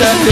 answer